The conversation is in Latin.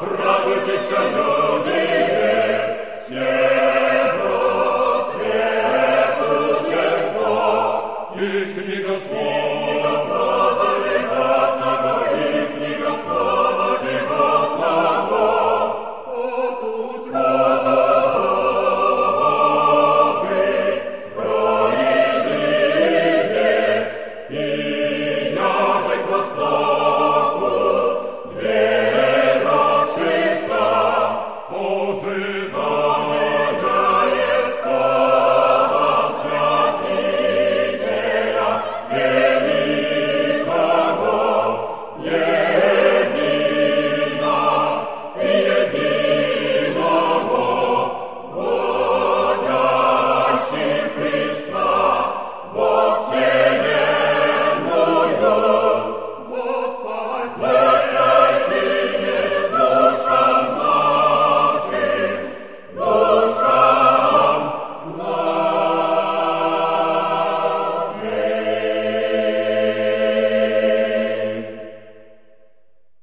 радуйтесь, люди, всего свету черно, и книга слова. Joseph.